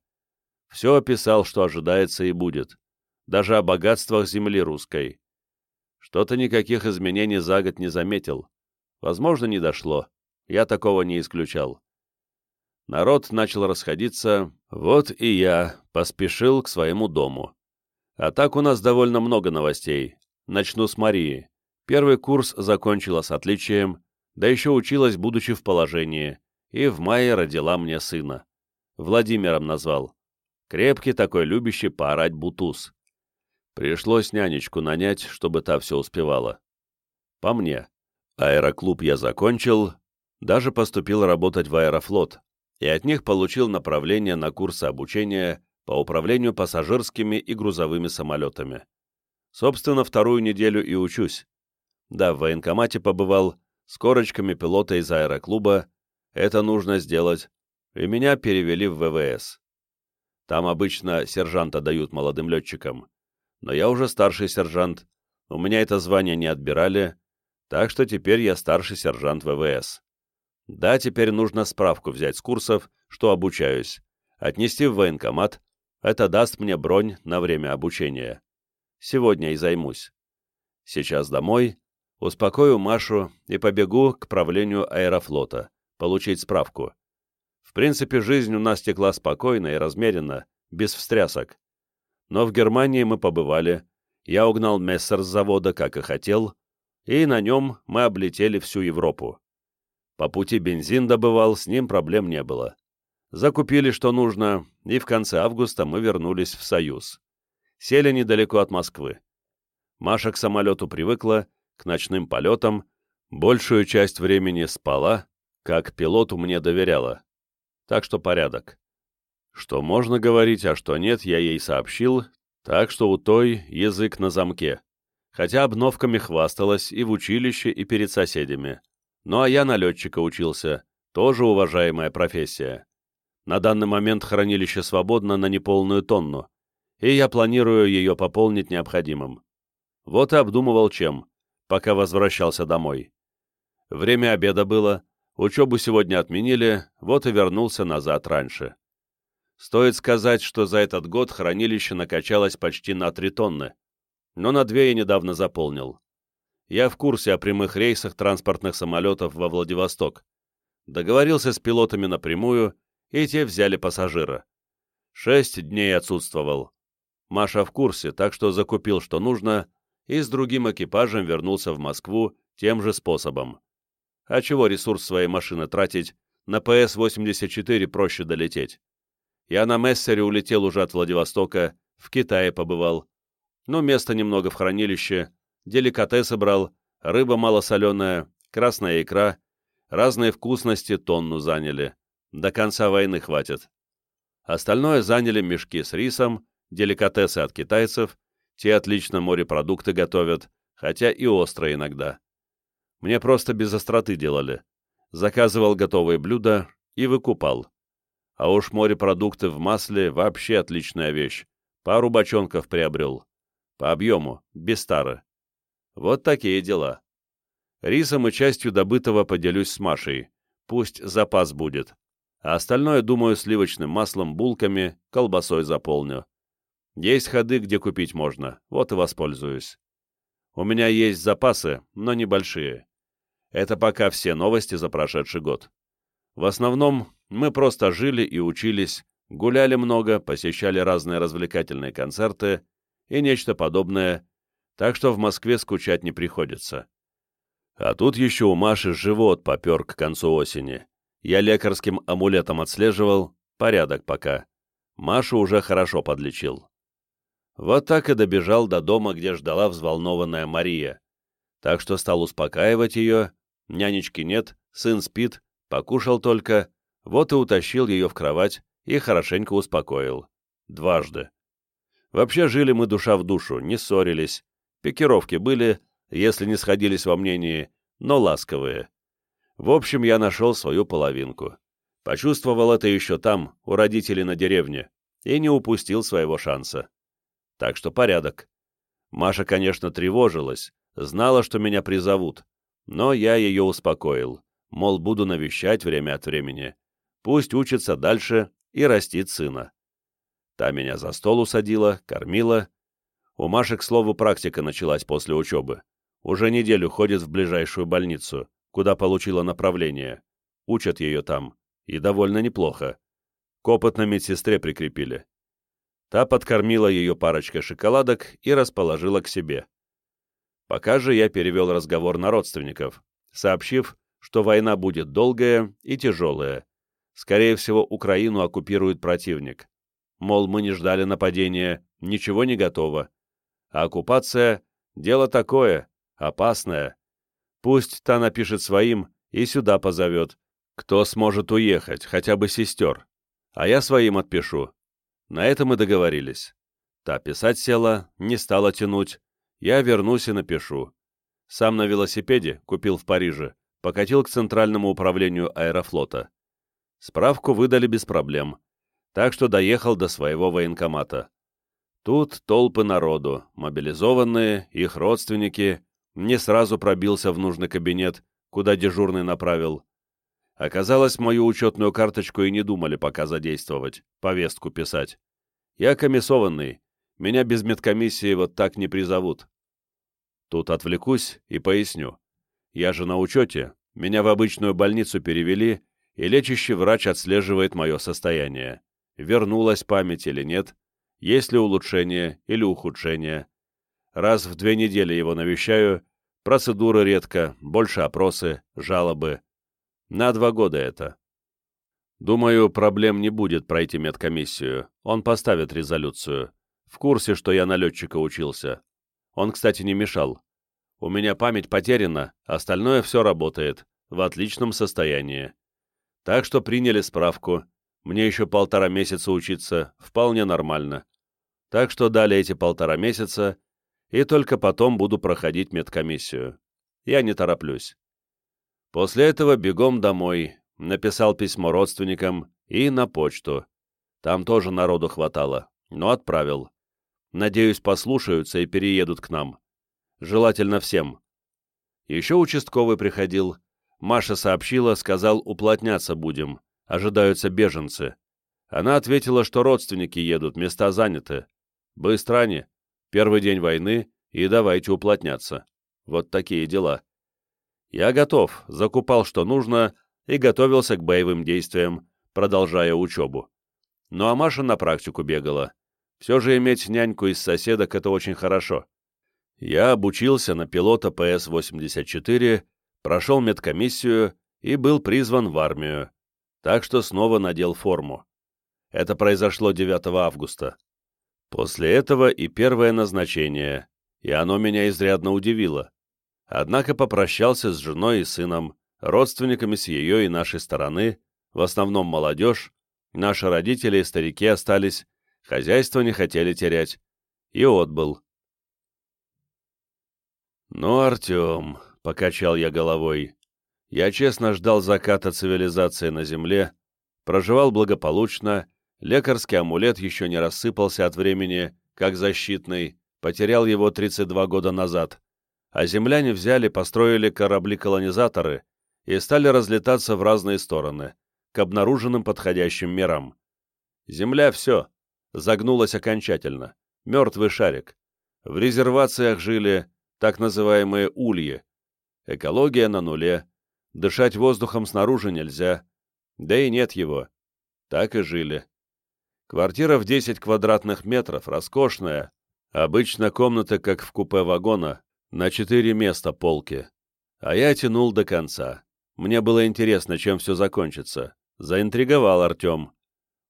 A: Все описал, что ожидается и будет, даже о богатствах земли русской. Что-то никаких изменений за год не заметил. Возможно, не дошло. Я такого не исключал. Народ начал расходиться, вот и я поспешил к своему дому. А так у нас довольно много новостей. Начну с Марии. Первый курс закончила с отличием, да еще училась, будучи в положении, и в мае родила мне сына. Владимиром назвал. Крепкий такой, любящий поорать бутуз. Пришлось нянечку нанять, чтобы та все успевала. По мне. Аэроклуб я закончил, даже поступил работать в аэрофлот, и от них получил направление на курсы обучения по управлению пассажирскими и грузовыми самолетами. Собственно, вторую неделю и учусь. Да, в военкомате побывал, с корочками пилота из аэроклуба, это нужно сделать, и меня перевели в ВВС. Там обычно сержанта дают молодым летчикам, но я уже старший сержант, у меня это звание не отбирали, так что теперь я старший сержант ВВС. Да, теперь нужно справку взять с курсов, что обучаюсь, отнести в военкомат, это даст мне бронь на время обучения. Сегодня и займусь. Сейчас домой, успокою Машу и побегу к правлению аэрофлота, получить справку. В принципе, жизнь у нас текла спокойно и размеренно, без встрясок. Но в Германии мы побывали, я угнал Мессер с завода, как и хотел, и на нем мы облетели всю Европу. По пути бензин добывал, с ним проблем не было. Закупили, что нужно, и в конце августа мы вернулись в Союз. Сели недалеко от Москвы. Маша к самолету привыкла, к ночным полетам, большую часть времени спала, как пилоту мне доверяла. Так что порядок. Что можно говорить, а что нет, я ей сообщил, так что у той язык на замке. Хотя обновками хвасталась и в училище, и перед соседями. Ну а я на летчика учился, тоже уважаемая профессия. На данный момент хранилище свободно на неполную тонну, и я планирую ее пополнить необходимым. Вот и обдумывал чем, пока возвращался домой. Время обеда было, учебу сегодня отменили, вот и вернулся назад раньше. Стоит сказать, что за этот год хранилище накачалось почти на три тонны, но на две я недавно заполнил. Я в курсе о прямых рейсах транспортных самолетов во Владивосток. Договорился с пилотами напрямую, и те взяли пассажира. Шесть дней отсутствовал. Маша в курсе, так что закупил, что нужно, и с другим экипажем вернулся в Москву тем же способом. А чего ресурс своей машины тратить? На ПС-84 проще долететь. Я на Мессере улетел уже от Владивостока, в Китае побывал. Ну, места немного в хранилище, деликатесы брал, рыба малосоленая, красная икра, разные вкусности тонну заняли. До конца войны хватит. Остальное заняли мешки с рисом, деликатесы от китайцев, те отлично морепродукты готовят, хотя и острые иногда. Мне просто без остроты делали. Заказывал готовые блюда и выкупал. А уж морепродукты в масле вообще отличная вещь. Пару бочонков приобрел. По объему, без тары. Вот такие дела. Рисом и частью добытого поделюсь с Машей. Пусть запас будет. А остальное, думаю, сливочным маслом, булками, колбасой заполню. Есть ходы, где купить можно, вот и воспользуюсь. У меня есть запасы, но небольшие. Это пока все новости за прошедший год. В основном мы просто жили и учились, гуляли много, посещали разные развлекательные концерты и нечто подобное, так что в Москве скучать не приходится. А тут еще у Маши живот попер к концу осени. Я лекарским амулетом отслеживал, порядок пока. Машу уже хорошо подлечил. Вот так и добежал до дома, где ждала взволнованная Мария. Так что стал успокаивать ее, нянечки нет, сын спит, покушал только, вот и утащил ее в кровать и хорошенько успокоил. Дважды. Вообще жили мы душа в душу, не ссорились. Пикировки были, если не сходились во мнении, но ласковые. В общем, я нашел свою половинку. Почувствовал это еще там, у родителей на деревне, и не упустил своего шанса. Так что порядок. Маша, конечно, тревожилась, знала, что меня призовут, но я ее успокоил, мол, буду навещать время от времени. Пусть учится дальше и растит сына. Та меня за стол усадила, кормила. У Маши, к слову, практика началась после учебы. Уже неделю ходит в ближайшую больницу, куда получила направление. Учат ее там. И довольно неплохо. К опытной медсестре прикрепили. Та подкормила ее парочкой шоколадок и расположила к себе. Пока же я перевел разговор на родственников, сообщив, что война будет долгая и тяжелая. Скорее всего, Украину оккупирует противник. Мол, мы не ждали нападения, ничего не готово. А оккупация — дело такое, опасное. Пусть та напишет своим и сюда позовет. Кто сможет уехать, хотя бы сестер. А я своим отпишу. На этом мы договорились. Та писать села, не стала тянуть. Я вернусь и напишу. Сам на велосипеде, купил в Париже, покатил к Центральному управлению аэрофлота. Справку выдали без проблем, так что доехал до своего военкомата. Тут толпы народу, мобилизованные, их родственники, не сразу пробился в нужный кабинет, куда дежурный направил. Оказалось, мою учетную карточку и не думали пока задействовать, повестку писать. Я комиссованный, меня без медкомиссии вот так не призовут. Тут отвлекусь и поясню. Я же на учете, меня в обычную больницу перевели, и лечащий врач отслеживает мое состояние. Вернулась память или нет, есть ли улучшение или ухудшение. Раз в две недели его навещаю, процедуры редко, больше опросы, жалобы. На два года это. Думаю, проблем не будет пройти медкомиссию. Он поставит резолюцию. В курсе, что я на летчика учился. Он, кстати, не мешал. У меня память потеряна, остальное все работает, в отличном состоянии. Так что приняли справку. Мне еще полтора месяца учиться, вполне нормально. Так что дали эти полтора месяца, и только потом буду проходить медкомиссию. Я не тороплюсь. После этого бегом домой, написал письмо родственникам и на почту. Там тоже народу хватало, но отправил. Надеюсь, послушаются и переедут к нам. желательно всем. Еще участковый приходил. Маша сообщила, сказал, уплотняться будем, ожидаются беженцы. Она ответила, что родственники едут, места заняты. Быстро они. Первый день войны, и давайте уплотняться. Вот такие дела. Я готов, закупал, что нужно, и готовился к боевым действиям, продолжая учебу. Ну а Маша на практику бегала. Все же иметь няньку из соседок — это очень хорошо. Я обучился на пилота ПС-84, прошел медкомиссию и был призван в армию, так что снова надел форму. Это произошло 9 августа. После этого и первое назначение, и оно меня изрядно удивило. Однако попрощался с женой и сыном, родственниками с ее и нашей стороны, в основном молодежь, наши родители и старики остались, хозяйство не хотели терять, и отбыл. «Ну, Артем», — покачал я головой, — «я честно ждал заката цивилизации на Земле, проживал благополучно, лекарский амулет еще не рассыпался от времени, как защитный, потерял его 32 года назад, а земляне взяли, построили корабли-колонизаторы и стали разлетаться в разные стороны, к обнаруженным подходящим мерам. Земля все, загнулась окончательно, мертвый шарик. В резервациях жили так называемые ульи. Экология на нуле, дышать воздухом снаружи нельзя, да и нет его. Так и жили. Квартира в 10 квадратных метров, роскошная, обычно комната, как в купе вагона, на четыре места полки. А я тянул до конца. Мне было интересно, чем все закончится. Заинтриговал Артем.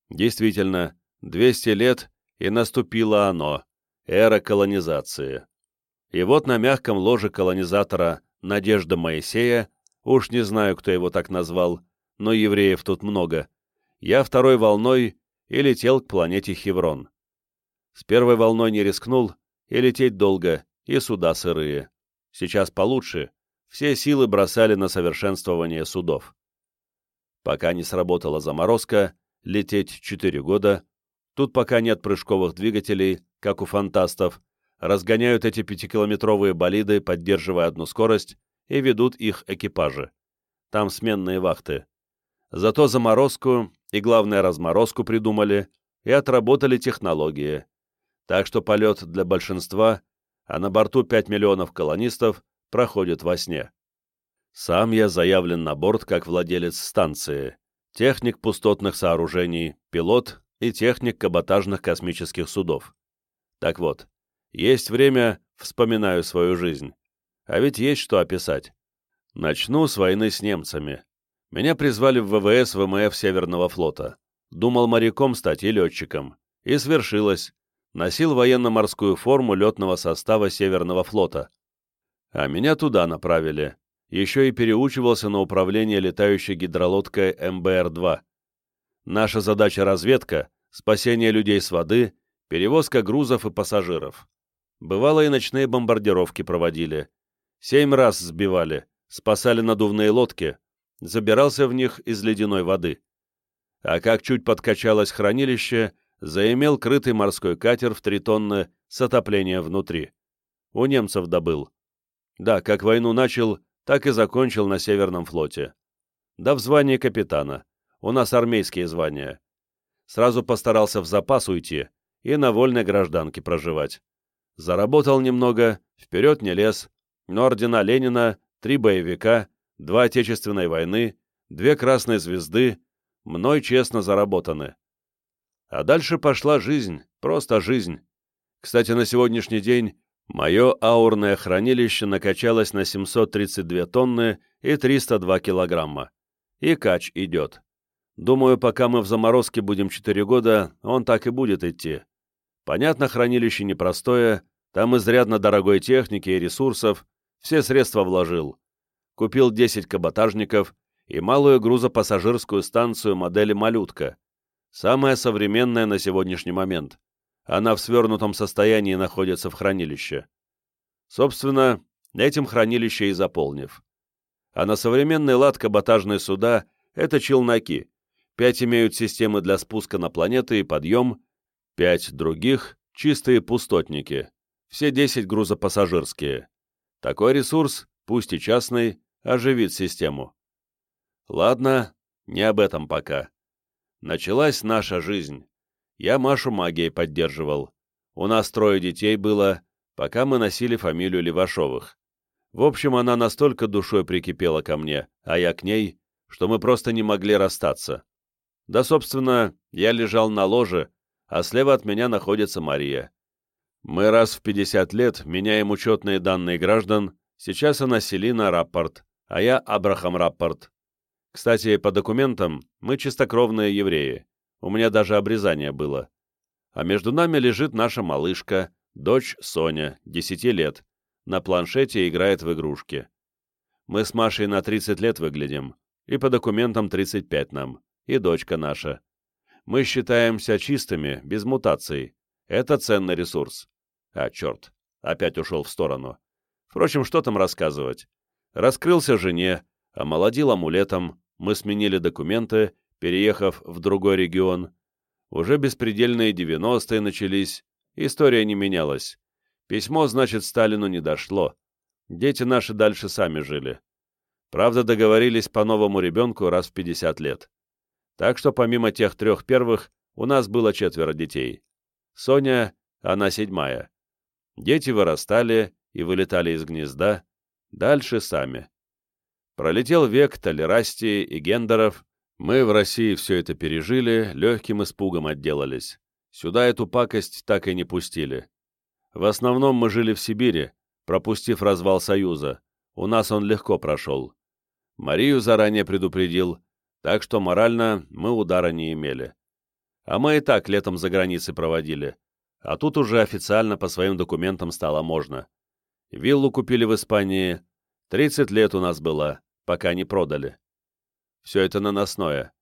A: Действительно, 200 лет, и наступило оно, эра колонизации. И вот на мягком ложе колонизатора Надежда Моисея, уж не знаю, кто его так назвал, но евреев тут много, я второй волной и летел к планете Хеврон. С первой волной не рискнул, и лететь долго, и суда сырые. Сейчас получше, все силы бросали на совершенствование судов. Пока не сработала заморозка, лететь 4 года, тут пока нет прыжковых двигателей, как у фантастов, разгоняют эти пятикилометровые болиды, поддерживая одну скорость, и ведут их экипажи. Там сменные вахты. Зато заморозку и, главное, разморозку придумали и отработали технологии. Так что полет для большинства а на борту 5 миллионов колонистов проходит во сне. Сам я заявлен на борт как владелец станции, техник пустотных сооружений, пилот и техник каботажных космических судов. Так вот, есть время, вспоминаю свою жизнь. А ведь есть что описать. Начну с войны с немцами. Меня призвали в ВВС ВМФ Северного флота. Думал моряком стать и летчиком. И свершилось носил военно-морскую форму летного состава Северного флота. А меня туда направили. Еще и переучивался на управление летающей гидролодкой МБР-2. Наша задача — разведка, спасение людей с воды, перевозка грузов и пассажиров. Бывало и ночные бомбардировки проводили. Семь раз сбивали, спасали надувные лодки, забирался в них из ледяной воды. А как чуть подкачалось хранилище — заимел крытый морской катер в три тонны с отоплением внутри. У немцев добыл. Да, как войну начал, так и закончил на Северном флоте. Да в звании капитана. У нас армейские звания. Сразу постарался в запас уйти и на вольной гражданке проживать. Заработал немного, вперед не лез, ордена Ленина, три боевика, два Отечественной войны, две Красные звезды, мной честно заработаны. А дальше пошла жизнь, просто жизнь. Кстати, на сегодняшний день мое аурное хранилище накачалось на 732 тонны и 302 килограмма. И кач идет. Думаю, пока мы в заморозке будем 4 года, он так и будет идти. Понятно, хранилище непростое, там изрядно дорогой техники и ресурсов, все средства вложил. Купил 10 каботажников и малую грузопассажирскую станцию модели «Малютка», самая современная на сегодняшний момент. Она в свернутом состоянии находится в хранилище. Собственно, этим хранилище и заполнив. А на современный лад каботажные суда — это челноки. Пять имеют системы для спуска на планеты и подъем, пять других — чистые пустотники, все десять грузопассажирские. Такой ресурс, пусть и частный, оживит систему. Ладно, не об этом пока. Началась наша жизнь. Я Машу магией поддерживал. У нас трое детей было, пока мы носили фамилию Левашовых. В общем, она настолько душой прикипела ко мне, а я к ней, что мы просто не могли расстаться. Да, собственно, я лежал на ложе, а слева от меня находится Мария. Мы раз в 50 лет меняем учетные данные граждан, сейчас она Селина Раппорт, а я Абрахам Раппорт. Кстати, по документам мы чистокровные евреи, у меня даже обрезание было. А между нами лежит наша малышка, дочь Соня, 10 лет, на планшете играет в игрушки. Мы с Машей на 30 лет выглядим, и по документам 35 нам, и дочка наша. Мы считаемся чистыми, без мутаций. Это ценный ресурс. А, черт, опять ушел в сторону. Впрочем, что там рассказывать? Раскрылся жене, омолодил амулетом, мы сменили документы, переехав в другой регион. Уже беспредельные 90-е начались, история не менялась. Письмо, значит, Сталину не дошло. Дети наши дальше сами жили. Правда, договорились по новому ребенку раз в 50 лет. Так что помимо тех трех первых, у нас было четверо детей. Соня, она седьмая. Дети вырастали и вылетали из гнезда, дальше сами. Пролетел век толерастии и гендеров, мы в России все это пережили, легким испугом отделались. Сюда эту пакость так и не пустили. В основном мы жили в Сибири, пропустив развал Союза. У нас он легко прошел. Марию заранее предупредил, так что морально мы удара не имели. А мы и так летом за границей проводили. А тут уже официально по своим документам стало можно. Виллу купили в Испании. 30 лет у нас было, пока не продали. Все это наносное.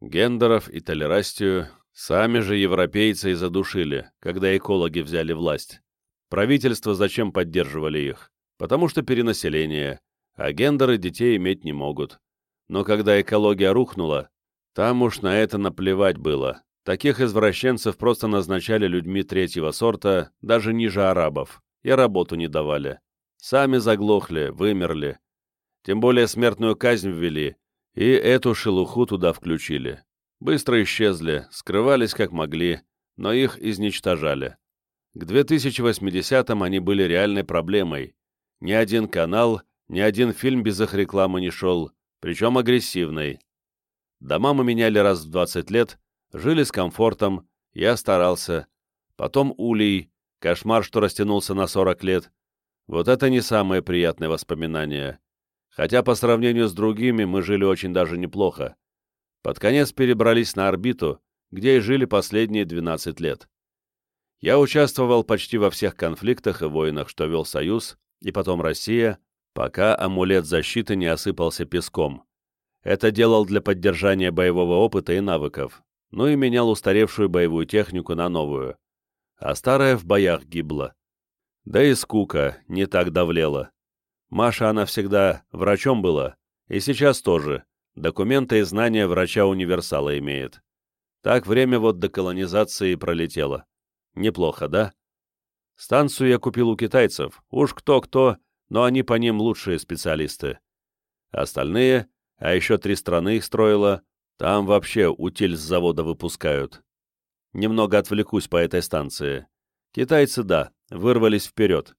A: Гендеров и толерастию сами же европейцы и задушили, когда экологи взяли власть. Правительство зачем поддерживали их? Потому что перенаселение, а гендеры детей иметь не могут. Но когда экология рухнула, там уж на это наплевать было. Таких извращенцев просто назначали людьми третьего сорта, даже ниже арабов, и работу не давали. Сами заглохли, вымерли. Тем более смертную казнь ввели, и эту шелуху туда включили. Быстро исчезли, скрывались как могли, но их изничтожали. К 2080-м они были реальной проблемой. Ни один канал, ни один фильм без их рекламы не шел, причем агрессивной. Дома мы меняли раз в 20 лет, жили с комфортом, я старался. Потом улей, кошмар, что растянулся на 40 лет. Вот это не самые приятные воспоминания. Хотя по сравнению с другими мы жили очень даже неплохо. Под конец перебрались на орбиту, где и жили последние 12 лет. Я участвовал почти во всех конфликтах и войнах, что вел Союз, и потом Россия, пока амулет защиты не осыпался песком. Это делал для поддержания боевого опыта и навыков, ну и менял устаревшую боевую технику на новую. А старая в боях гибла. Да и скука не так давлела. Маша, она всегда врачом была, и сейчас тоже. Документы и знания врача-универсала имеет. Так время вот до колонизации пролетело. Неплохо, да? Станцию я купил у китайцев. Уж кто-кто, но они по ним лучшие специалисты. Остальные, а еще три страны их строила, там вообще утиль с завода выпускают. Немного отвлекусь по этой станции. Китайцы, да, вырвались вперед.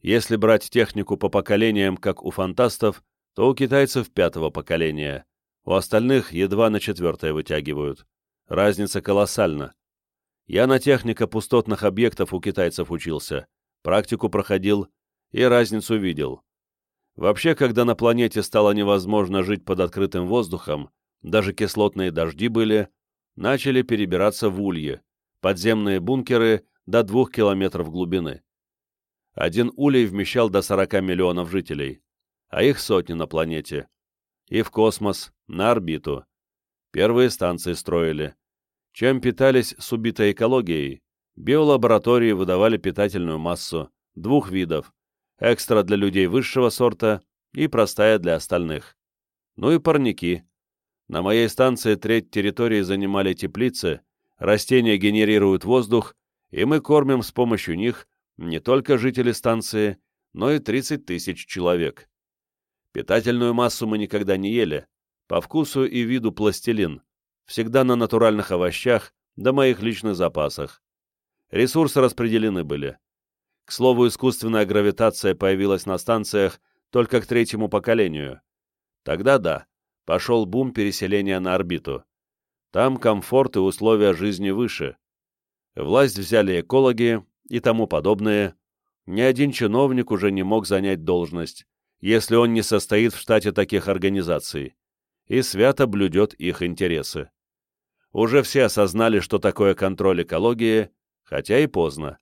A: Если брать технику по поколениям, как у фантастов, то у китайцев пятого поколения. У остальных едва на четвертое вытягивают. Разница колоссальна. Я на техника пустотных объектов у китайцев учился, практику проходил и разницу видел. Вообще, когда на планете стало невозможно жить под открытым воздухом, даже кислотные дожди были, начали перебираться в улье, подземные бункеры до двух километров глубины. Один улей вмещал до 40 миллионов жителей, а их сотни на планете. И в космос, на орбиту. Первые станции строили. Чем питались с убитой экологией? Биолаборатории выдавали питательную массу двух видов, экстра для людей высшего сорта и простая для остальных. Ну и парники. На моей станции треть территории занимали теплицы, растения генерируют воздух, и мы кормим с помощью них не только жителей станции, но и 30 тысяч человек. Питательную массу мы никогда не ели, по вкусу и виду пластилин, всегда на натуральных овощах, да моих личных запасах. Ресурсы распределены были. К слову, искусственная гравитация появилась на станциях только к третьему поколению. Тогда да, пошел бум переселения на орбиту. Там комфорт и условия жизни выше. Власть взяли экологи и тому подобное. Ни один чиновник уже не мог занять должность, если он не состоит в штате таких организаций, и свято блюдет их интересы. Уже все осознали, что такое контроль экологии, хотя и поздно.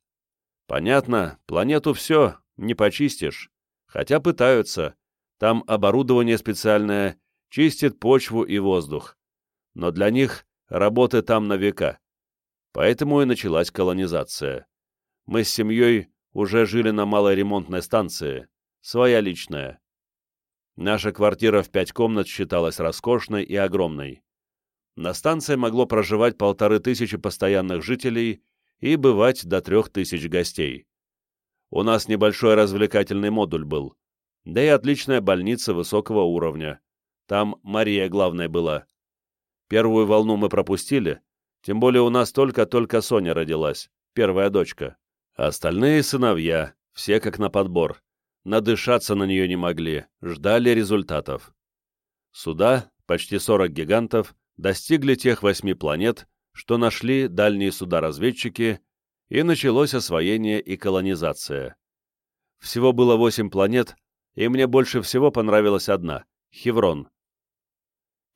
A: Понятно, планету все, не почистишь, хотя пытаются. Там оборудование специальное, чистит почву и воздух. Но для них работы там на века. Поэтому и началась колонизация. Мы с семьей уже жили на малой ремонтной станции, своя личная. Наша квартира в пять комнат считалась роскошной и огромной. На станции могло проживать полторы тысячи постоянных жителей и бывать до трех тысяч гостей. У нас небольшой развлекательный модуль был, да и отличная больница высокого уровня. Там Мария главная была. Первую волну мы пропустили, тем более у нас только-только Соня родилась, первая дочка. Остальные сыновья, все как на подбор. Надышаться на нее не могли, ждали результатов. Суда, почти 40 гигантов, достигли тех восьми планет, что нашли дальние суда-разведчики, и началось освоение и колонизация. Всего было восемь планет, и мне больше всего понравилась одна — Хеврон.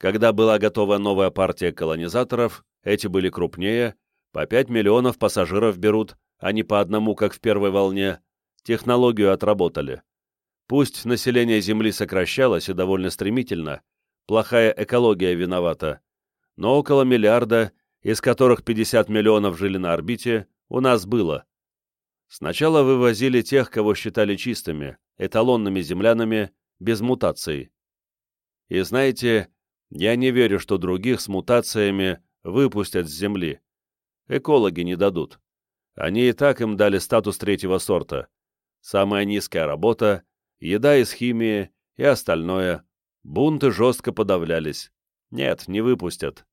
A: Когда была готова новая партия колонизаторов, эти были крупнее, по 5 миллионов пассажиров берут, а не по одному, как в первой волне, технологию отработали. Пусть население Земли сокращалось и довольно стремительно, плохая экология виновата, но около миллиарда, из которых 50 миллионов жили на орбите, у нас было. Сначала вывозили тех, кого считали чистыми, эталонными землянами, без мутаций. И знаете, я не верю, что других с мутациями выпустят с Земли. Экологи не дадут. Они и так им дали статус третьего сорта. Самая низкая работа, еда из химии и остальное. Бунты жестко подавлялись. Нет, не выпустят.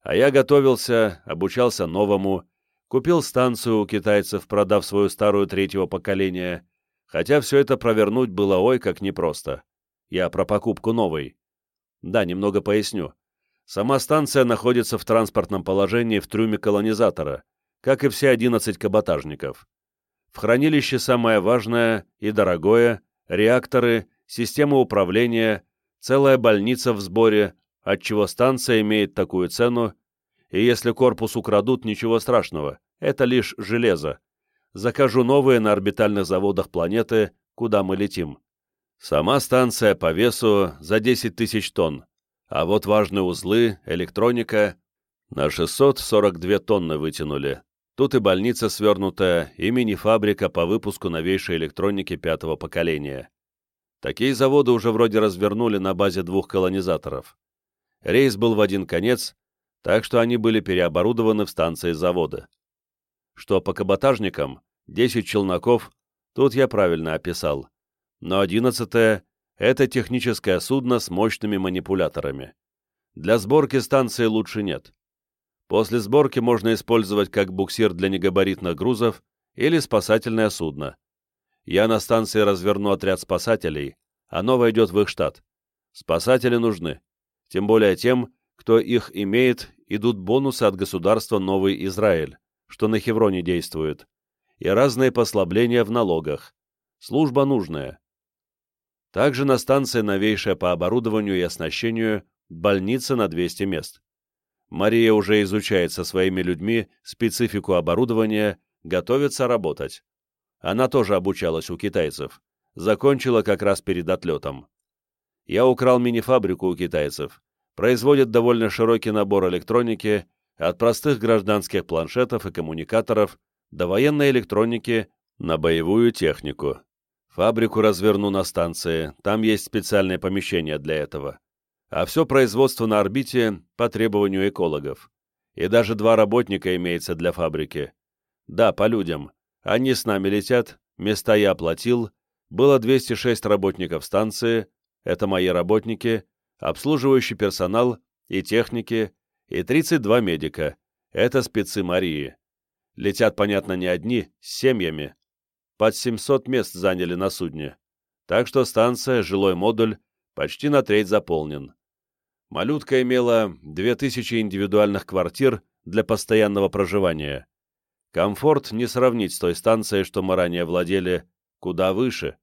A: А я готовился, обучался новому, купил станцию у китайцев, продав свою старую третьего поколения, хотя все это провернуть было ой как непросто. Я про покупку новой. Да, немного поясню. Сама станция находится в транспортном положении в трюме колонизатора, как и все 11 каботажников. В хранилище самое важное и дорогое — реакторы, система управления, целая больница в сборе, отчего станция имеет такую цену, и если корпус украдут, ничего страшного, это лишь железо. Закажу новые на орбитальных заводах планеты, куда мы летим. Сама станция по весу за 10 тысяч тонн, а вот важные узлы, электроника на 642 тонны вытянули. Тут и больница свернутая, и мини-фабрика по выпуску новейшей электроники пятого поколения. Такие заводы уже вроде развернули на базе двух колонизаторов. Рейс был в один конец, так что они были переоборудованы в станции завода. Что по каботажникам, 10 челноков, тут я правильно описал но одиннадцатое — это техническое судно с мощными манипуляторами. Для сборки станции лучше нет. После сборки можно использовать как буксир для негабаритных грузов или спасательное судно. Я на станции разверну отряд спасателей, оно войдет в их штат. Спасатели нужны, тем более тем, кто их имеет, идут бонусы от государства Новый Израиль, что на Хевроне действует, и разные послабления в налогах. Служба нужная. Также на станции новейшая по оборудованию и оснащению больница на 200 мест. Мария уже изучает со своими людьми специфику оборудования, готовится работать. Она тоже обучалась у китайцев. Закончила как раз перед отлетом. Я украл мини-фабрику у китайцев. Производят довольно широкий набор электроники, от простых гражданских планшетов и коммуникаторов до военной электроники на боевую технику. Фабрику разверну на станции, там есть специальное помещение для этого. А все производство на орбите по требованию экологов. И даже два работника имеется для фабрики. Да, по людям. Они с нами летят, места я оплатил, было 206 работников станции, это мои работники, обслуживающий персонал и техники, и 32 медика, это спецы Марии. Летят, понятно, не одни, с семьями. Под 700 мест заняли на судне. Так что станция, жилой модуль, почти на треть заполнен. Малютка имела 2000 индивидуальных квартир для постоянного проживания. Комфорт не сравнить с той станцией, что мы ранее владели, куда выше,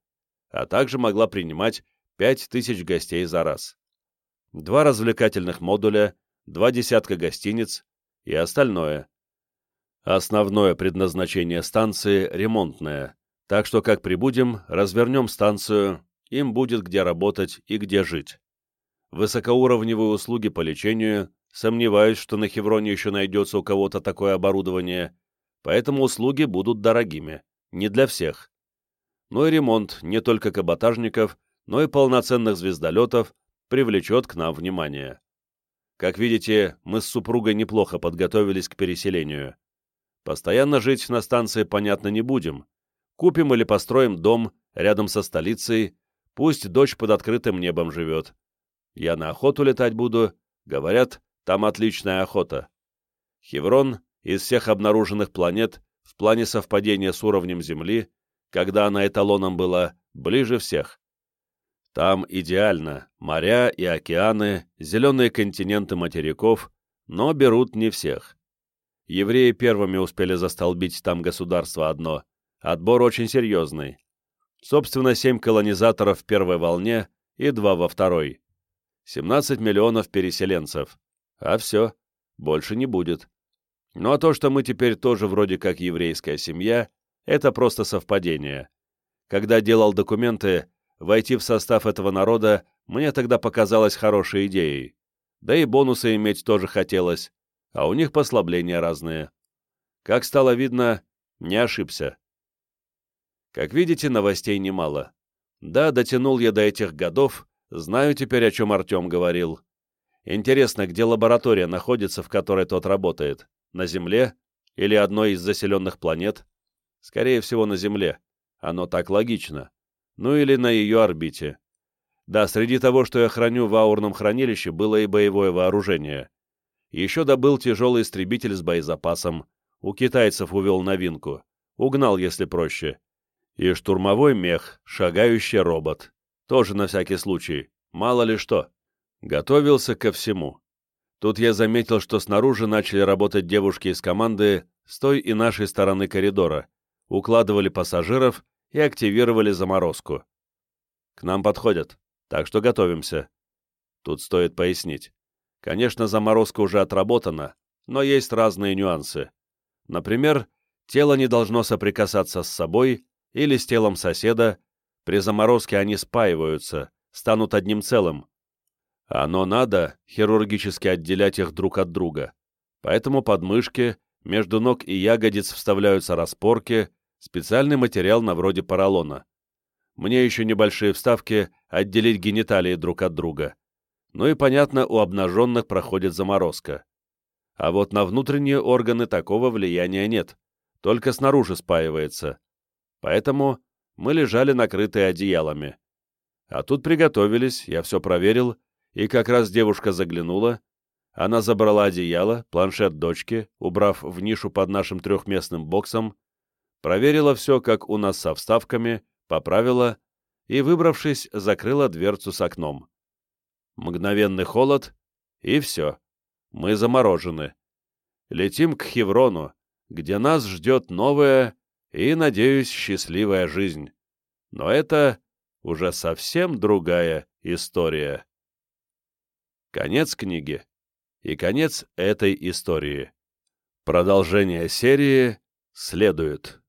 A: а также могла принимать 5000 гостей за раз. Два развлекательных модуля, два десятка гостиниц и остальное. Основное предназначение станции — ремонтное, так что как прибудем, развернем станцию, им будет где работать и где жить. Высокоуровневые услуги по лечению, сомневаюсь, что на Хевроне еще найдется у кого-то такое оборудование, поэтому услуги будут дорогими, не для всех. Но и ремонт не только каботажников, но и полноценных звездолетов привлечет к нам внимание. Как видите, мы с супругой неплохо подготовились к переселению. Постоянно жить на станции, понятно, не будем. Купим или построим дом рядом со столицей, пусть дочь под открытым небом живет. Я на охоту летать буду. Говорят, там отличная охота. Хеврон из всех обнаруженных планет в плане совпадения с уровнем Земли, когда она эталоном была, ближе всех. Там идеально моря и океаны, зеленые континенты материков, но берут не всех. Евреи первыми успели застолбить там государство одно. Отбор очень серьезный. Собственно, семь колонизаторов в первой волне и два во второй. 17 миллионов переселенцев. А все, больше не будет. Ну а то, что мы теперь тоже вроде как еврейская семья, это просто совпадение. Когда делал документы, войти в состав этого народа мне тогда показалось хорошей идеей. Да и бонусы иметь тоже хотелось, а у них послабления разные. Как стало видно, не ошибся. Как видите, новостей немало. Да, дотянул я до этих годов, Знаю теперь, о чем Артем говорил. Интересно, где лаборатория находится, в которой тот работает? На Земле? Или одной из заселенных планет? Скорее всего, на Земле. Оно так логично. Ну или на ее орбите. Да, среди того, что я храню в аурном хранилище, было и боевое вооружение. Еще добыл тяжелый истребитель с боезапасом. У китайцев увел новинку. Угнал, если проще. И штурмовой мех, шагающий робот. Тоже на всякий случай, мало ли что. Готовился ко всему. Тут я заметил, что снаружи начали работать девушки из команды с той и нашей стороны коридора, укладывали пассажиров и активировали заморозку. К нам подходят, так что готовимся. Тут стоит пояснить. Конечно, заморозка уже отработана, но есть разные нюансы. Например, тело не должно соприкасаться с собой или с телом соседа, при заморозке они спаиваются, станут одним целым. Оно надо хирургически отделять их друг от друга. Поэтому под мышки, между ног и ягодиц вставляются распорки, специальный материал на вроде поролона. Мне еще небольшие вставки отделить гениталии друг от друга. Ну и, понятно, у обнаженных проходит заморозка. А вот на внутренние органы такого влияния нет, только снаружи спаивается. Поэтому мы лежали накрытые одеялами. А тут приготовились, я все проверил, и как раз девушка заглянула. Она забрала одеяло, планшет дочки, убрав в нишу под нашим трехместным боксом, проверила все, как у нас со вставками, поправила и, выбравшись, закрыла дверцу с окном. Мгновенный холод, и все. Мы заморожены. Летим к Хеврону, где нас ждет новая и, надеюсь, счастливая жизнь. Но это уже совсем другая история. Конец книги и конец этой истории. Продолжение серии следует.